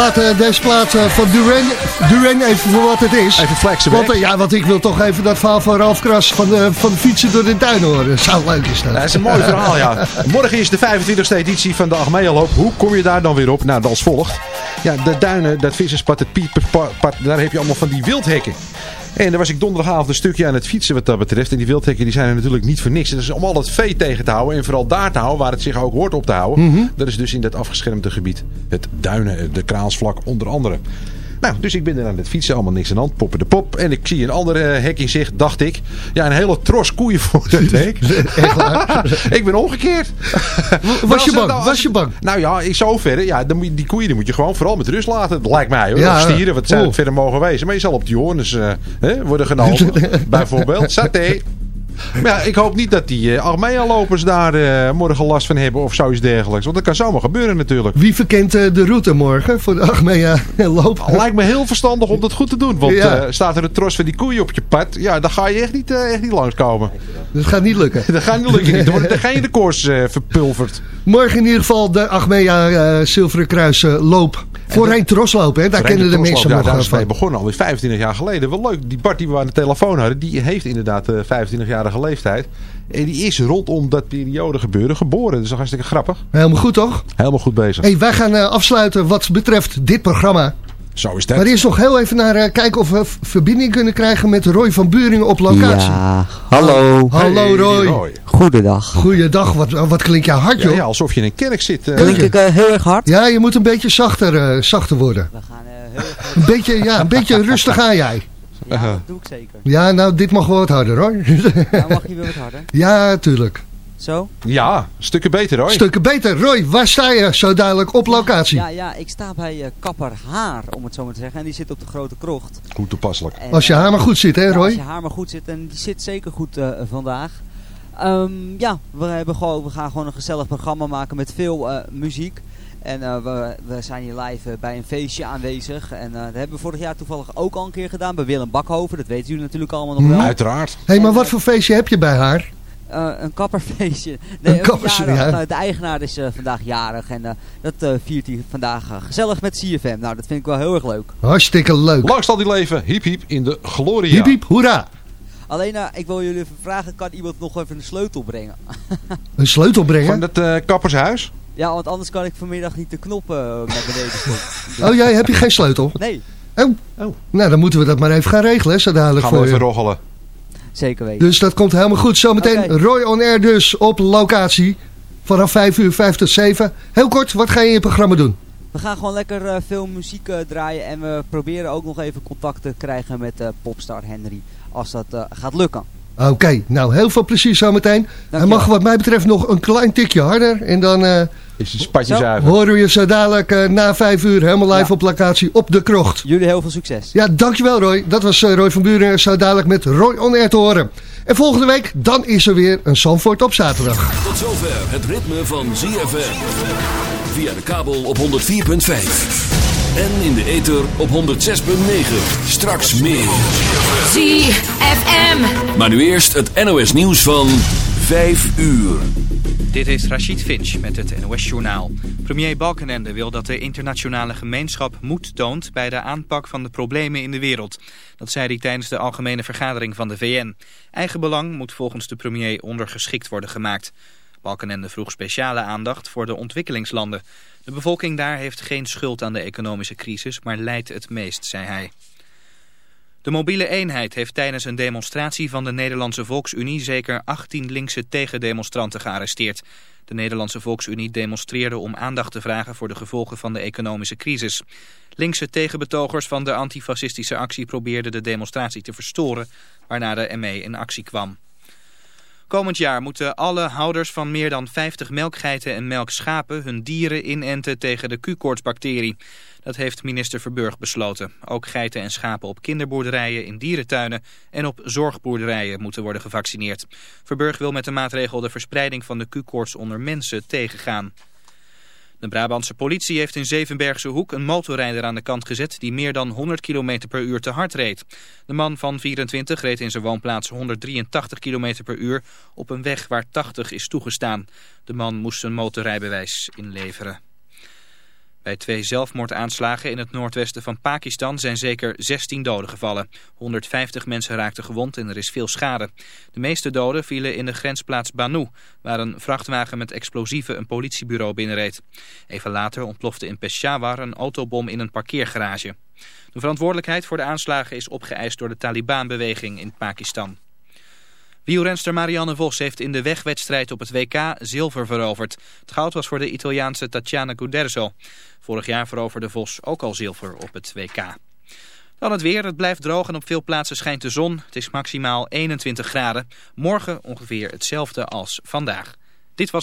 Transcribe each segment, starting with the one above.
Laten deze plaat eh, van Duran, Duran even voor wat het is. Even flexen want, uh, Ja, want ik wil toch even dat verhaal van Ralf Kras van de, van de fietsen door de tuin horen. Dat zou leuk is dat. dat is een mooi verhaal, ja. Morgen is de 25e editie van de Achmea-loop. Hoe kom je daar dan weer op? Nou, als volgt. Ja, de duinen, dat visserspad, het pieperpad, daar heb je allemaal van die wildhekken. En daar was ik donderdagavond een stukje aan het fietsen wat dat betreft. En die wildhekken die zijn er natuurlijk niet voor niks. Dat is om al het vee tegen te houden. En vooral daar te houden waar het zich ook hoort op te houden. Mhm. Dat is dus in dat afgeschermde gebied. Het duinen, de kraalsvlak onder andere. Nou, dus ik ben er aan het fietsen, allemaal niks aan de hand, poppen de pop. En ik zie een andere hek in zicht, dacht ik. Ja, een hele tros koeien voor dat hek. Echt waar? ik ben omgekeerd. Was je bang? Was je bang? Nou ja, in zoverre, ja, die koeien die moet je gewoon vooral met rust laten. Dat lijkt mij hoor. Ja, Of stieren, wat zijn oh. het verder mogen wezen. Maar je zal op die hoorns uh, hè, worden genomen. Bijvoorbeeld, saté. Maar ja, ik hoop niet dat die uh, Armea-lopers daar uh, morgen last van hebben of zoiets dergelijks. Want dat kan zomaar gebeuren natuurlijk. Wie verkent uh, de route morgen voor de Armea-loop? Lijkt me heel verstandig om dat goed te doen. Want ja. staat er een tros van die koeien op je pad, ja, dan ga je echt niet, echt niet langskomen. Dat gaat niet lukken. dat gaat niet lukken. Dan er geen de koers verpulverd. Morgen in ieder geval de Armea Zilveren Kruis loop. Voorheen troslopen, hè? daar kennen de mensen ja, nog daar is van. mee begonnen, alweer 25 jaar geleden. Wel leuk, die Bart die we aan de telefoon hadden, die heeft inderdaad uh, 25-jarige leeftijd. En die is rondom dat periode gebeuren geboren. Dat is hartstikke grappig. Helemaal goed, toch? Helemaal goed bezig. Hey, wij gaan uh, afsluiten wat betreft dit programma. Zo is dat. Maar eerst nog heel even naar uh, kijken of we verbinding kunnen krijgen met Roy van Buringen op locatie. Ja, hallo. Hallo Hey, Roy. Roy. Goedendag. Goeiedag, wat, wat klinkt jou hard joh. ja, alsof je in een kerk zit. uh, Klink ik uh, heel erg hard? Ja, je moet een beetje zachter, uh, zachter worden. We gaan heel erg... Een beetje, ja, een beetje rustig aan jij. Ja, dat doe ik zeker. Ja, nou, dit mag wel wat harder hoor. Nou, mag je weer wat harder? ja, tuurlijk. Zo? Ja, stukken beter hoor. Stukken beter. Roy, waar sta je zo dadelijk op locatie? Ja, ja ik sta bij uh, Kapper Haar, om het zo maar te zeggen. En die zit op de Grote Krocht. Goed toepasselijk. En, Als je haar maar goed zit, hè ja, Roy? als je haar maar goed zit. En die zit zeker goed uh, vandaag. Um, ja, we, hebben gewoon, we gaan gewoon een gezellig programma maken met veel uh, muziek. En uh, we, we, zijn hier live uh, bij een feestje aanwezig. En uh, dat hebben we vorig jaar toevallig ook al een keer gedaan bij Willem Bakhoven. Dat weten jullie natuurlijk allemaal nog wel. Mm, uiteraard. Hé, hey, maar wat voor feestje heb je bij haar? Een kapperfeestje. Nee, een kapperfeestje, ja. Nou, de eigenaar is vandaag jarig. En dat viert hij vandaag gezellig met CFM. Nou, dat vind ik wel heel erg leuk. Hartstikke leuk. Lang zal die leven. Hiep hiep in de gloria. Hiep hiep, hoera. Alleen, uh, ik wil jullie even vragen, kan iemand nog even een sleutel brengen? een sleutel brengen? Van het uh, kappershuis? Ja, want anders kan ik vanmiddag niet de knoppen uh, naar beneden stoppen. oh, jij heb je geen sleutel? Nee. Oh. oh. Nou, dan moeten we dat maar even gaan regelen, hè, zo dadelijk gaan voor we even je. roggelen. Zeker weten. Dus dat komt helemaal goed. Zometeen okay. Roy on Air dus op locatie. Vanaf 5 uur, 5 tot 7. Heel kort, wat ga je in je programma doen? We gaan gewoon lekker uh, veel muziek uh, draaien. En we proberen ook nog even contact te krijgen met uh, Popstar Henry. Als dat gaat lukken. Oké, okay, nou heel veel plezier zometeen. Hij mag wat mij betreft nog een klein tikje harder. En dan is het spatje zuiver. horen we je zo dadelijk uh, na vijf uur helemaal live ja. op locatie op de krocht. Jullie heel veel succes. Ja, dankjewel Roy. Dat was uh, Roy van Buren. Zo dadelijk met Roy on Air te horen. En volgende week, dan is er weer een Zandvoort op zaterdag. Tot zover het ritme van ZFM. Via de kabel op 104.5. En in de ether op 106.9. Straks meer. ZFM. Maar nu eerst het NOS nieuws van 5 uur. Dit is Rachid Finch met het NOS Journaal. Premier Balkenende wil dat de internationale gemeenschap moed toont bij de aanpak van de problemen in de wereld. Dat zei hij tijdens de algemene vergadering van de VN. Eigen belang moet volgens de premier ondergeschikt worden gemaakt. Balkenende vroeg speciale aandacht voor de ontwikkelingslanden. De bevolking daar heeft geen schuld aan de economische crisis, maar lijdt het meest, zei hij. De mobiele eenheid heeft tijdens een demonstratie van de Nederlandse Volksunie zeker 18 linkse tegendemonstranten gearresteerd. De Nederlandse Volksunie demonstreerde om aandacht te vragen voor de gevolgen van de economische crisis. Linkse tegenbetogers van de antifascistische actie probeerden de demonstratie te verstoren, waarna de ME in actie kwam. Komend jaar moeten alle houders van meer dan 50 melkgeiten en melkschapen hun dieren inenten tegen de Q-koortsbacterie. Dat heeft minister Verburg besloten. Ook geiten en schapen op kinderboerderijen, in dierentuinen en op zorgboerderijen moeten worden gevaccineerd. Verburg wil met de maatregel de verspreiding van de Q-koorts onder mensen tegengaan. De Brabantse politie heeft in Zevenbergse Hoek een motorrijder aan de kant gezet die meer dan 100 km per uur te hard reed. De man van 24 reed in zijn woonplaats 183 km per uur op een weg waar 80 is toegestaan. De man moest zijn motorrijbewijs inleveren. Bij twee zelfmoordaanslagen in het noordwesten van Pakistan zijn zeker 16 doden gevallen. 150 mensen raakten gewond en er is veel schade. De meeste doden vielen in de grensplaats Banu, waar een vrachtwagen met explosieven een politiebureau binnenreed. Even later ontplofte in Peshawar een autobom in een parkeergarage. De verantwoordelijkheid voor de aanslagen is opgeëist door de Taliban-beweging in Pakistan. Wielrenster Marianne Vos heeft in de wegwedstrijd op het WK zilver veroverd. Het goud was voor de Italiaanse Tatjana Guderzo. Vorig jaar veroverde Vos ook al zilver op het WK. Dan het weer. Het blijft droog en op veel plaatsen schijnt de zon. Het is maximaal 21 graden. Morgen ongeveer hetzelfde als vandaag. Dit was...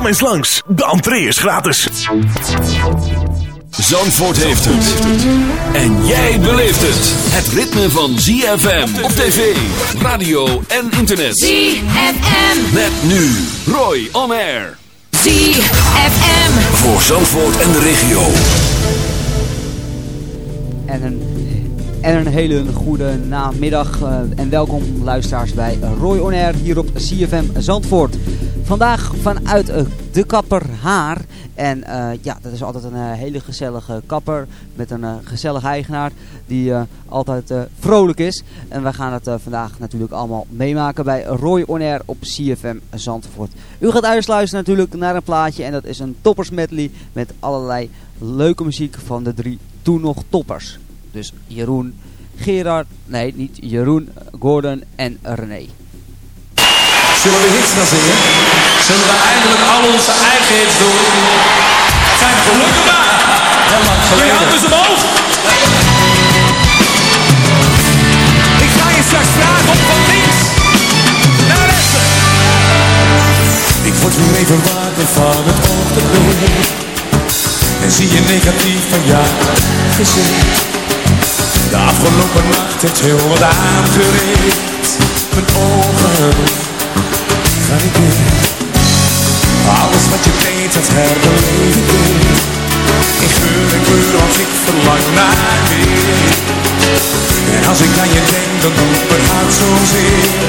Kom eens langs, de entree is gratis. Zandvoort heeft het. En jij beleeft het. Het ritme van ZFM op tv, radio en internet. ZFM. Met nu Roy On Air. ZFM. Voor Zandvoort en de regio. En een, en een hele goede namiddag uh, en welkom luisteraars bij Roy On Air hier op CFM Zandvoort. Vandaag vanuit uh, de kapper Haar. En uh, ja, dat is altijd een hele gezellige kapper met een gezellige eigenaar die altijd vrolijk is. En wij gaan het vandaag natuurlijk allemaal meemaken bij Roy On Air op CFM Zandvoort. U gaat eerst luisteren natuurlijk naar een plaatje en dat is een toppers medley met allerlei leuke muziek van de drie toen nog toppers. Dus Jeroen, Gerard, nee niet Jeroen, Gordon en René. Zullen we hits gaan zingen? Zullen we eindelijk al onze eigen hits doen? Zijn gelukkig maar. Heel lang geleden. Je handen omhoog. Ik ga je straks vragen om van links naar rechts. Ik word weer even wakker van het ochtendlicht. En zie je negatief van jou gezicht. De afgelopen nacht heeft heel wat aangericht. Mijn ogen gaan niet meer. Alles wat je deed, dat herbeleef ik. Ik geur en kleur, want ik verlang naar weer. En als ik aan je denk, dan doet mijn hart zozeer.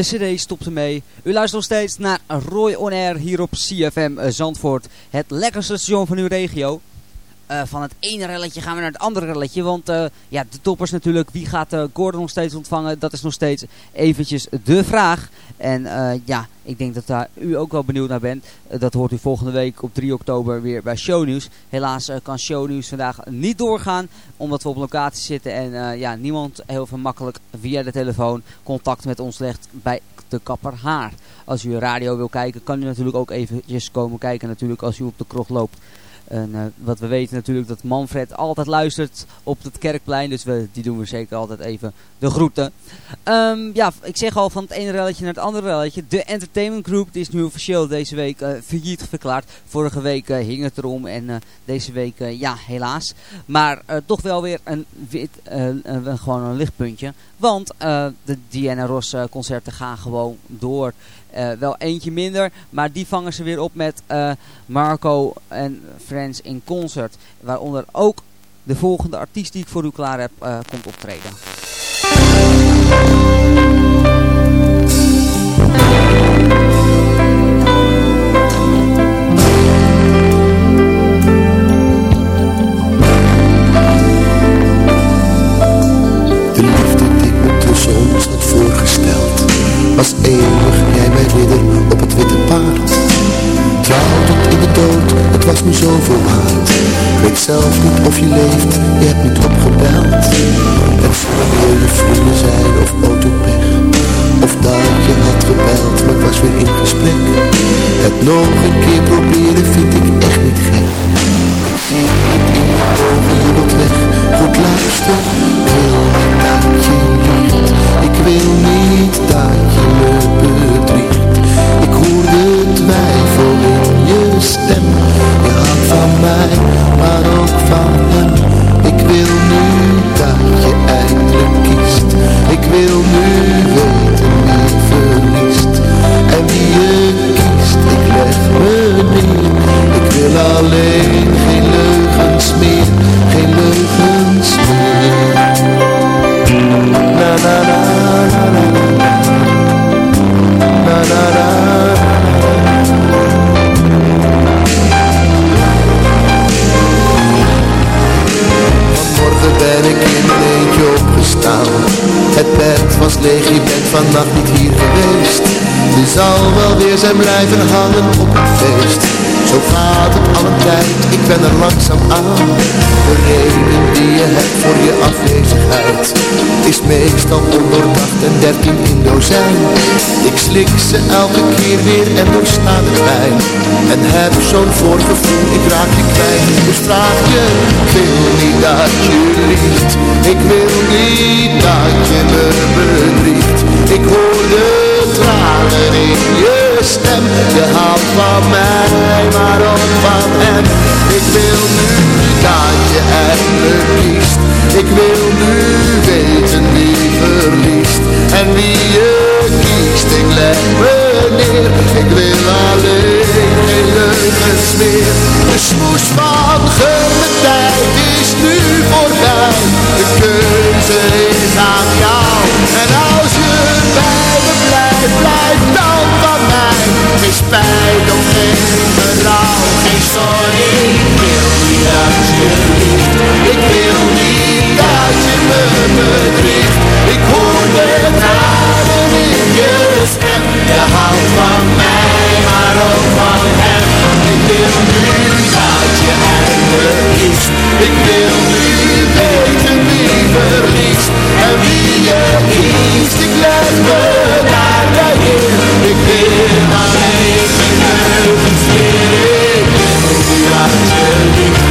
De cd stopt ermee. U luistert nog steeds naar Roy On Air hier op CFM eh, Zandvoort. Het lekkerste station van uw regio. Eh, van het ene relletje gaan we naar het andere relletje. Want eh, ja, de toppers natuurlijk. Wie gaat eh, Gordon nog steeds ontvangen? Dat is nog steeds eventjes de vraag. En ja, ik denk dat daar u ook wel benieuwd naar bent. Dat hoort u volgende week op 3 oktober weer bij Shownieuws. Helaas eh, kan Shownieuws vandaag niet doorgaan. Omdat we op locatie zitten. En ja, niemand heel veel makkelijk via de telefoon contact met ons legt bij de kapper Haar. Als u radio wil kijken, kan u natuurlijk ook eventjes komen kijken. Natuurlijk als u op de krocht loopt. Eh, wat we weten natuurlijk dat Manfred altijd luistert op het kerkplein. Dus we, die doen we zeker altijd even de groeten. Ehm, ja, ik zeg al van het ene relletje naar het andere relletje. De Entertainment Group is nu officieel deze week eh failliet verklaard. Vorige week eh, hing het erom en deze week ja helaas. Maar toch wel weer een, wit, gewoon een lichtpuntje. Want de Diana Ross concerten gaan gewoon door. Eh, wel eentje minder, maar die vangen ze weer op met eh, Marco en Friends in concert. Waaronder ook de volgende artiest die ik voor u klaar heb eh, komt optreden. De liefde die me Was eeuwig, jij mijn ridder op het witte paard. Trouw tot in de dood, het was me zoveel waard. Weet zelf niet of je leeft, je hebt niet opgebeld. Zou weer je vrienden zijn of autopech. Of dat je had gebeld, maar ik was weer in gesprek. Het nog een keer proberen vind ik echt niet gek. Ik zie het in je je weg. Goed luister, ik wil niet dat je me bedriegt Ik hoor de twijfel in je stem. Je houdt van mij, maar ook van hem. Ik wil nu dat je eindelijk kiest. Ik wil nu weten wie verliest. En wie je kiest, ik leg me neer. Ik wil alleen geen leugens zijn blijven hangen op het feest. Zo gaat het al een tijd, ik ben er langzaam aan. De reden die je hebt voor je afwezigheid Is meestal ondoordacht en dertien in dozijn. Ik slik ze elke keer weer en doorsta de pijn. En heb zo'n voorgevoel, ik raak je kwijt Dus vraag je, ik wil niet dat je liegt. Ik wil niet dat je me bedriegt. Ik hoor de Zandvoort stem. Je haalt van mij, maar ook van hem. Ik wil nu dat je hem kiest Ik wil nu weten wie verliest En wie je kiest, ik leg me neer. Ik wil alleen geen leugens meer. De smoes van tijd is nu voorbij. De keuze is aan jou. geen spijt of geen berouw, geen sorry. Ik wil niet dat je lief. ik wil niet dat je me bedriegt. Ik hoor de tranen in je stem, je houdt van mij, maar ook van hem. Ik wil nu dat je hem verliest. ik wil nu weten wie verliest en wie je kiest. Ik leg me daar ik wil alleen. Thank you.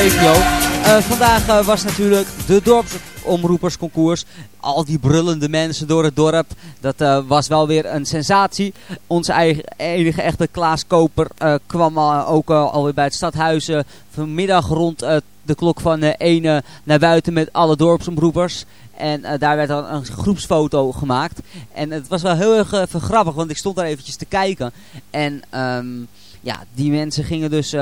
Eh, vandaag eh, was natuurlijk de dorpsomroepersconcours. Al die brullende mensen door het dorp. Dat eh, was wel weer een sensatie. Onze eigen, enige echte Klaas Koper kwam ook alweer bij het stadhuis vanmiddag rond de klok van eh 1 eh, naar buiten met alle dorpsomroepers. En daar werd dan een groepsfoto gemaakt. En het was wel heel erg even grappig, want ik stond daar eventjes te kijken. En ehm, ja, die mensen gingen dus...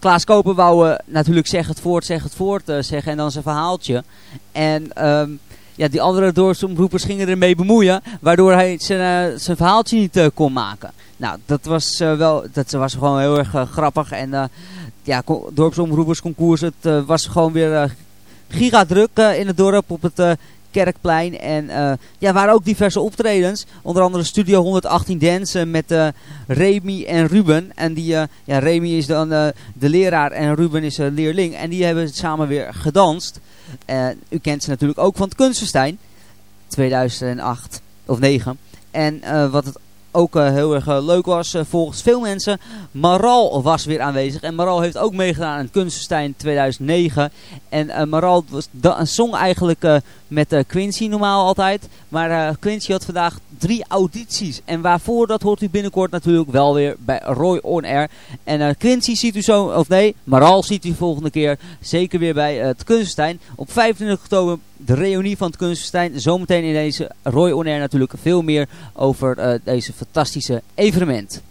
Klaas Koper wou eh, natuurlijk zeg het voort, zeg het voort eh, zeggen en dan zijn verhaaltje. En ehm, ja, die andere dorpsomroepers gingen ermee bemoeien, waardoor hij zijn, eh, zijn verhaaltje niet eh, kon maken. Nou, dat was eh, wel, dat was gewoon heel erg eh, grappig. En eh, ja, co- dorpsomroepersconcours, het eh, was gewoon weer eh, gigadruk eh, in het dorp op het eh, Kerkplein. En eh, ja, waren ook diverse optredens. Onder andere Studio 118 Dance met eh Remy en Ruben. En die, eh, ja, Remy is dan de leraar en Ruben is een leerling. En die hebben samen weer gedanst. U kent ze natuurlijk ook van het Kunstenstein. 2008 of 9. En wat het ook eh, heel erg eh, leuk was eh, volgens veel mensen. Maral was weer aanwezig. En Maral heeft ook meegedaan aan het Kunstenstein 2009. En Maral was, zong eigenlijk met Quincy normaal altijd. Maar Quincy had vandaag drie audities. En waarvoor, dat hoort u binnenkort natuurlijk wel weer bij Roy On Air. En Quincy ziet u zo, of nee, Maral ziet u volgende keer zeker weer bij het Kunstenstein. Op 25 oktober de reunie van het kunstfestijn. Zometeen in deze Roy On Air natuurlijk veel meer over eh, deze fantastische evenement.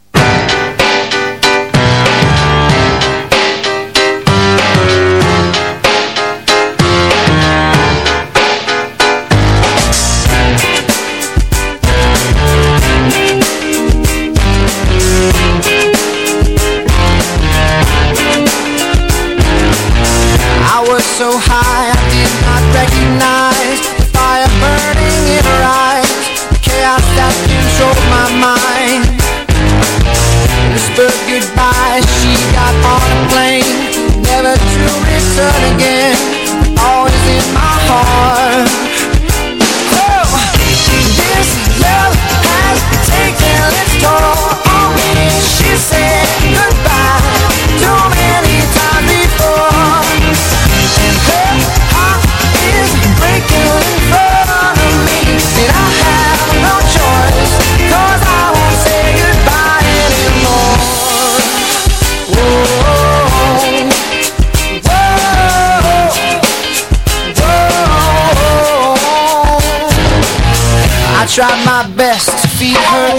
best to feed her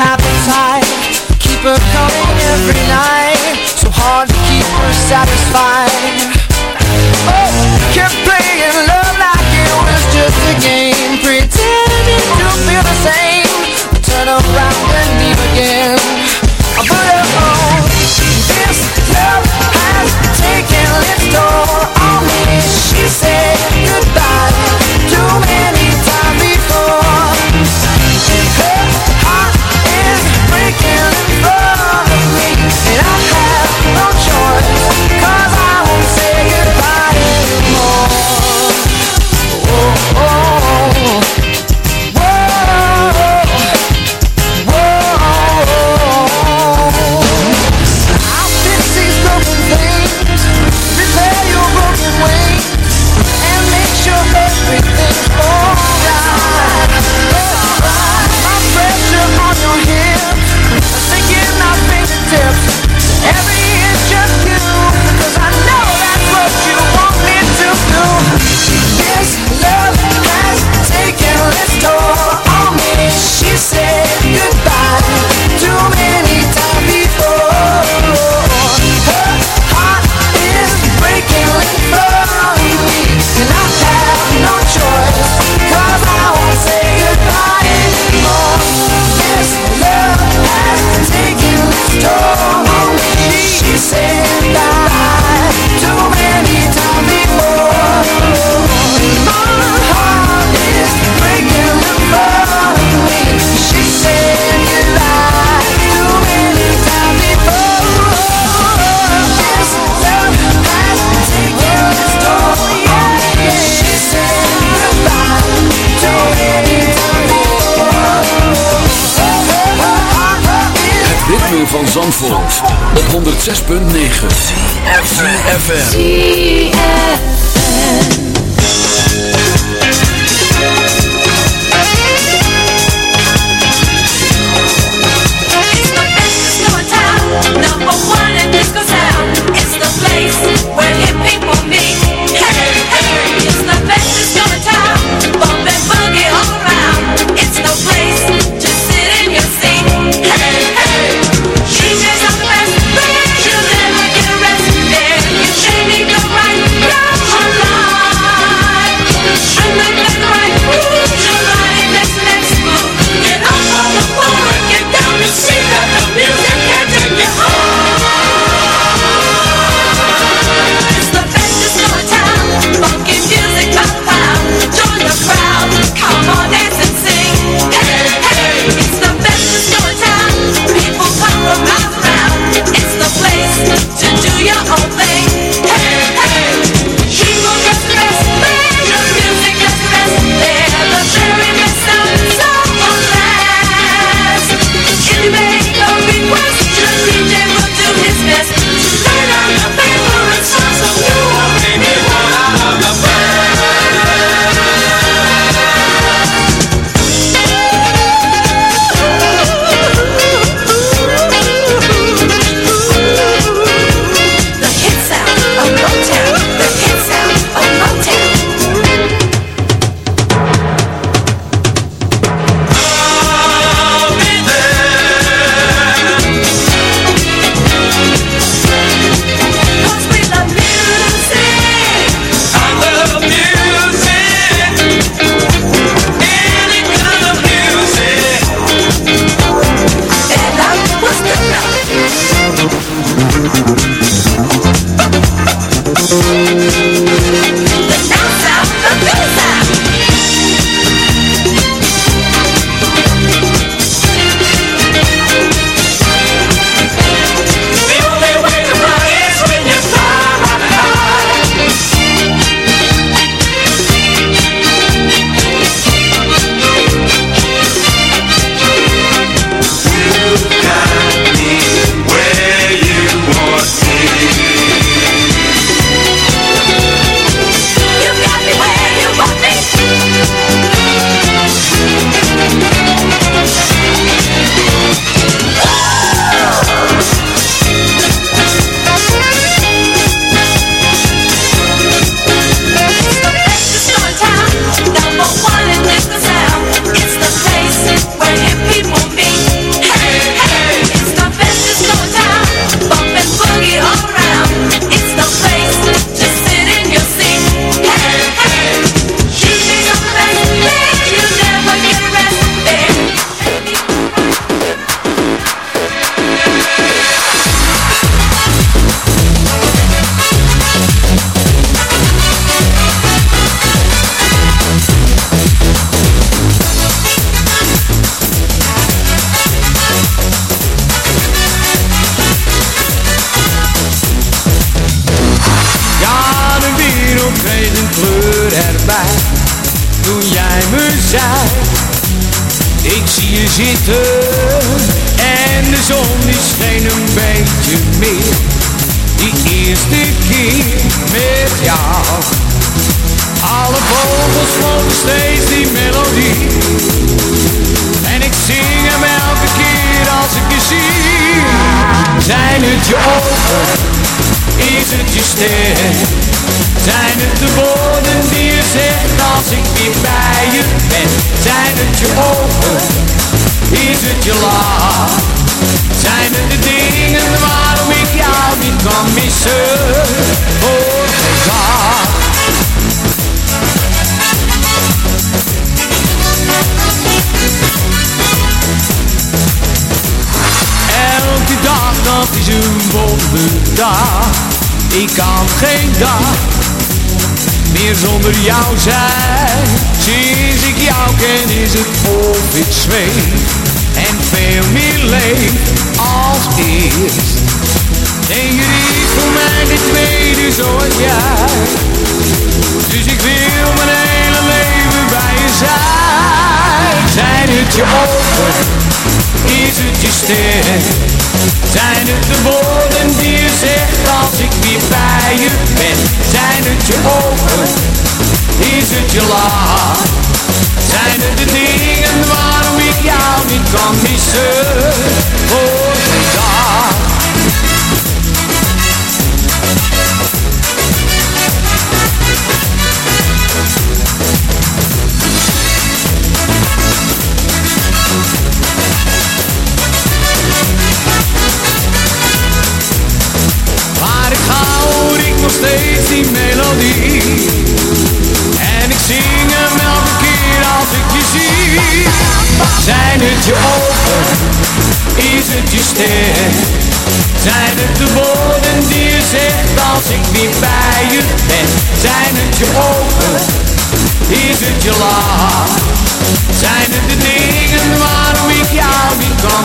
de woorden die je zegt als ik weer bij je ben? Zijn het je ogen? Is het je lach? Zijn het de dingen waarom ik jou niet kan missen? Geen dag. Elke dag dat is een wonderdag. Ik kan geen dag meer zonder jou zijn. Sinds ik jou ken is het of ik zweef en veel meer leef als eerst. Er is voor mij geen tweede zoals jij. Dus ik wil mijn hele leven bij je zijn. Zijn het je ogen? Is het je ster? Zijn het de woorden die je zegt als ik weer bij je ben? Zijn het je ogen? Is het je lach? Zijn het de dingen waarom ik jou niet kan missen? Voor geen dag. Steeds die melodie. En ik zing hem elke keer als ik je zie. Zijn het je ogen, is het je ster Zijn het de woorden die je zegt als ik weer bij je ben? Zijn het je ogen, is het je lach? Zijn het de dingen waarom ik jou niet kan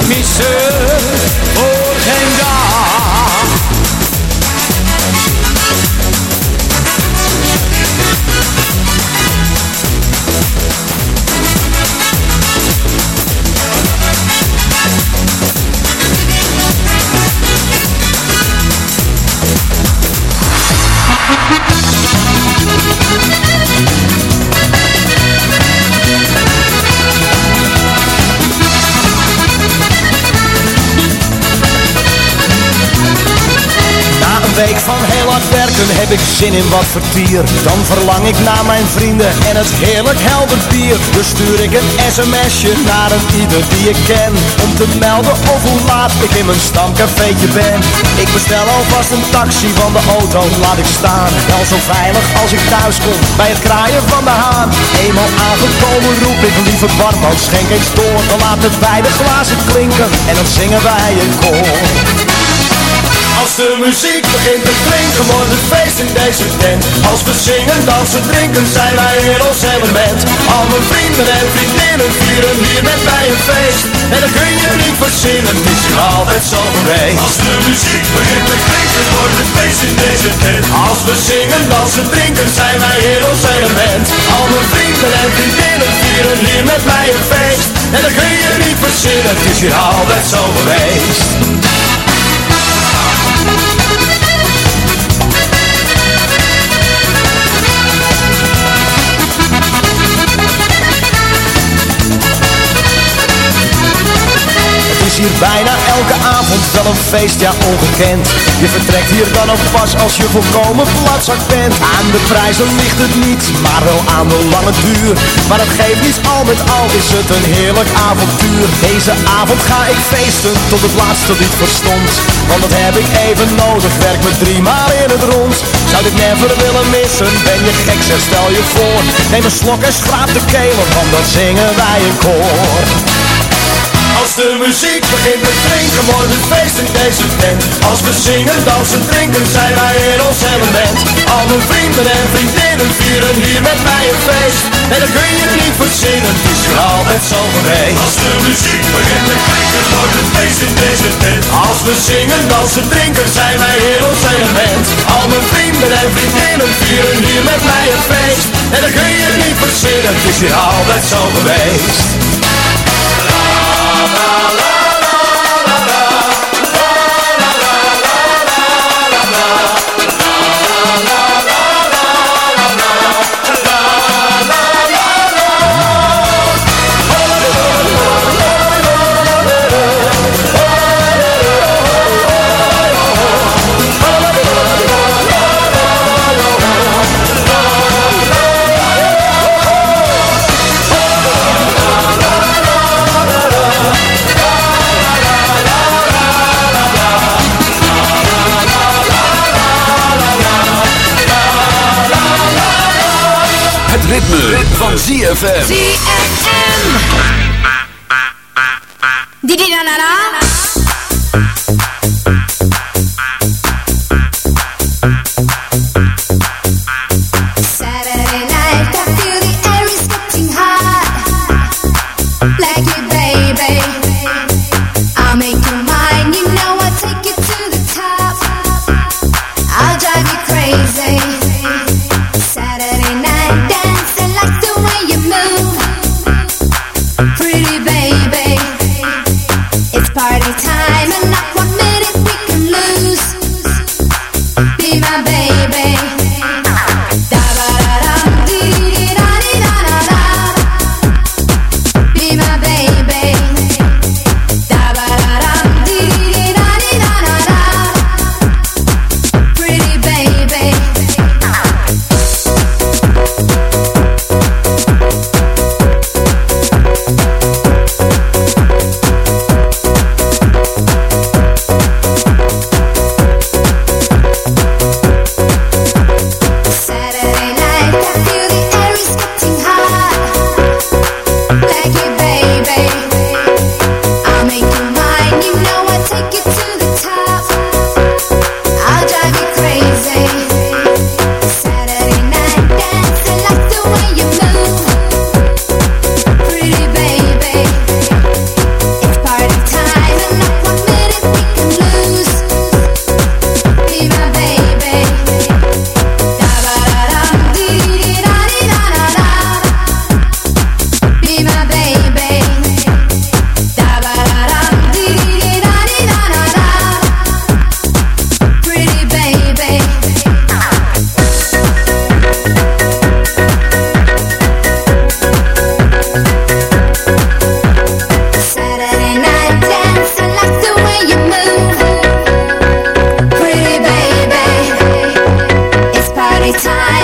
ik zin in wat vertier Dan verlang ik naar mijn vrienden en het heerlijk helder bier. Dus stuur ik een sms'je naar een ieder die ik ken Om te melden of hoe laat ik in mijn stamcafeetje ben. Ik bestel alvast een taxi van de auto, laat ik staan. Wel zo veilig als ik thuis kom, bij het kraaien van de haan. Eenmaal aangekomen roep ik lieve barman, schenk eens door. Dan laten beide glazen klinken en dan zingen wij een koor als de muziek begint te klinken wordt het feest in deze tent. Als we zingen, dansen, drinken zijn wij in ons element. Al mijn vrienden en vriendinnen vieren hier met mij een feest. En dat kun je niet verzinnen, het is hier altijd zo geweest. Als de muziek begint te klinken wordt het feest in deze tent. Als we zingen, dansen, drinken zijn wij in ons element. Al mijn vrienden en vriendinnen vieren hier met mij een feest. En dat kun je niet verzinnen, het is hier altijd zo geweest hier bijna elke avond wel een feest, ja ongekend. Je vertrekt hier dan ook pas als je volkomen platzak bent. Aan de prijzen ligt het niet, maar wel aan de lange duur. Maar het geeft niets, al met al is het een heerlijk avontuur. Deze avond ga ik feesten tot het laatste lied verstond. Want dat heb ik even nodig, werk me drie maal in het rond. Zou dit never willen missen, ben je gek, zeg stel je voor. Neem een slok en schraap de kelen, want dan zingen wij een koor als de muziek begint te drinken, wordt het feest in deze tent. Als we zingen, dansen, drinken, zijn wij in ons element. Al mijn vrienden en vriendinnen vieren hier met mij een feest. En dan kun je het niet verzinnen, het is hier altijd zo geweest. Als de muziek begint te klinken, wordt het feest in deze tent. Als we zingen, dansen, drinken, zijn wij in ons element. Al mijn vrienden en vriendinnen vieren hier met mij een feest. En dan kun je het niet verzinnen, het is hier altijd zo geweest. la la la. ritme, van ZFM.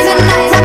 good night.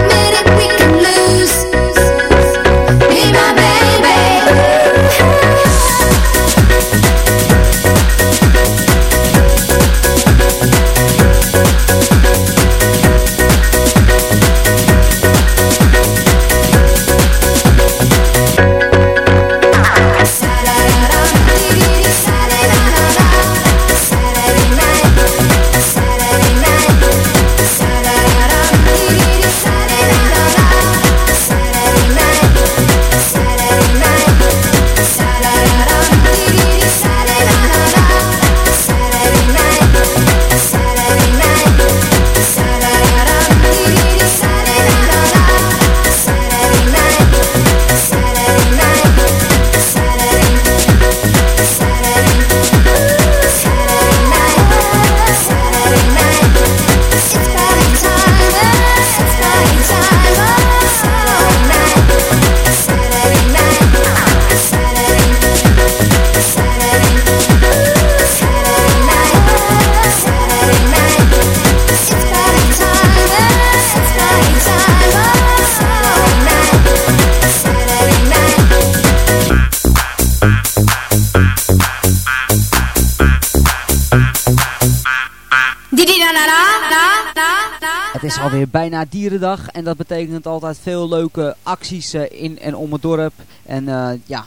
dag. En dat betekent altijd veel leuke acties eh, in en om het dorp. En eh, ja,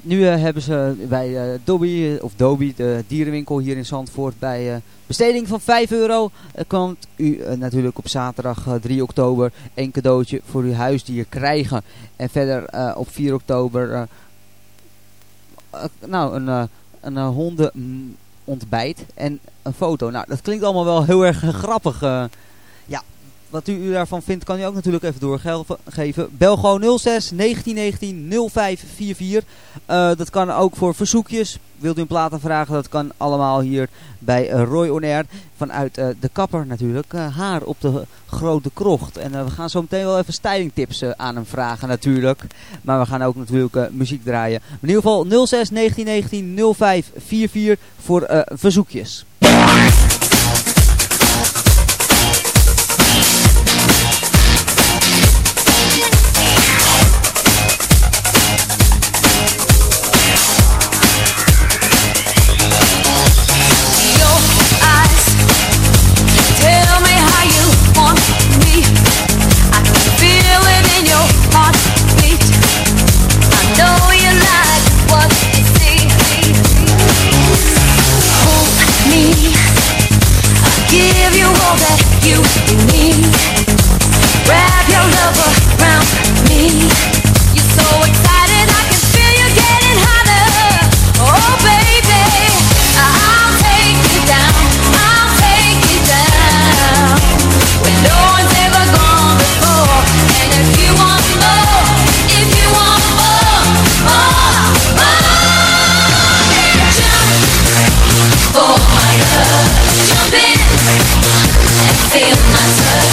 nu eh, hebben ze bij Dobby, of Dobby, de dierenwinkel hier in Zandvoort, bij besteding van 5 euro komt u natuurlijk op zaterdag 3 oktober een cadeautje voor uw huisdier krijgen. En verder op 4 oktober nou, een, een hondenontbijt en een foto. Nou, dat klinkt allemaal wel heel erg grappig. Wat u, u daarvan vindt, kan u ook natuurlijk even doorgeven. Bel gewoon 06 1919 0544. Dat kan ook voor verzoekjes. Wilt u een plaat aanvragen, dat kan allemaal hier bij eh, Roy Onert Vanuit eh, de kapper natuurlijk. Eh, haar op de grote krocht. En we gaan zo meteen wel even stylingtips aan hem vragen natuurlijk. Maar we gaan ook natuurlijk muziek draaien. In ieder geval 06 1919 0544 voor verzoekjes. feel myself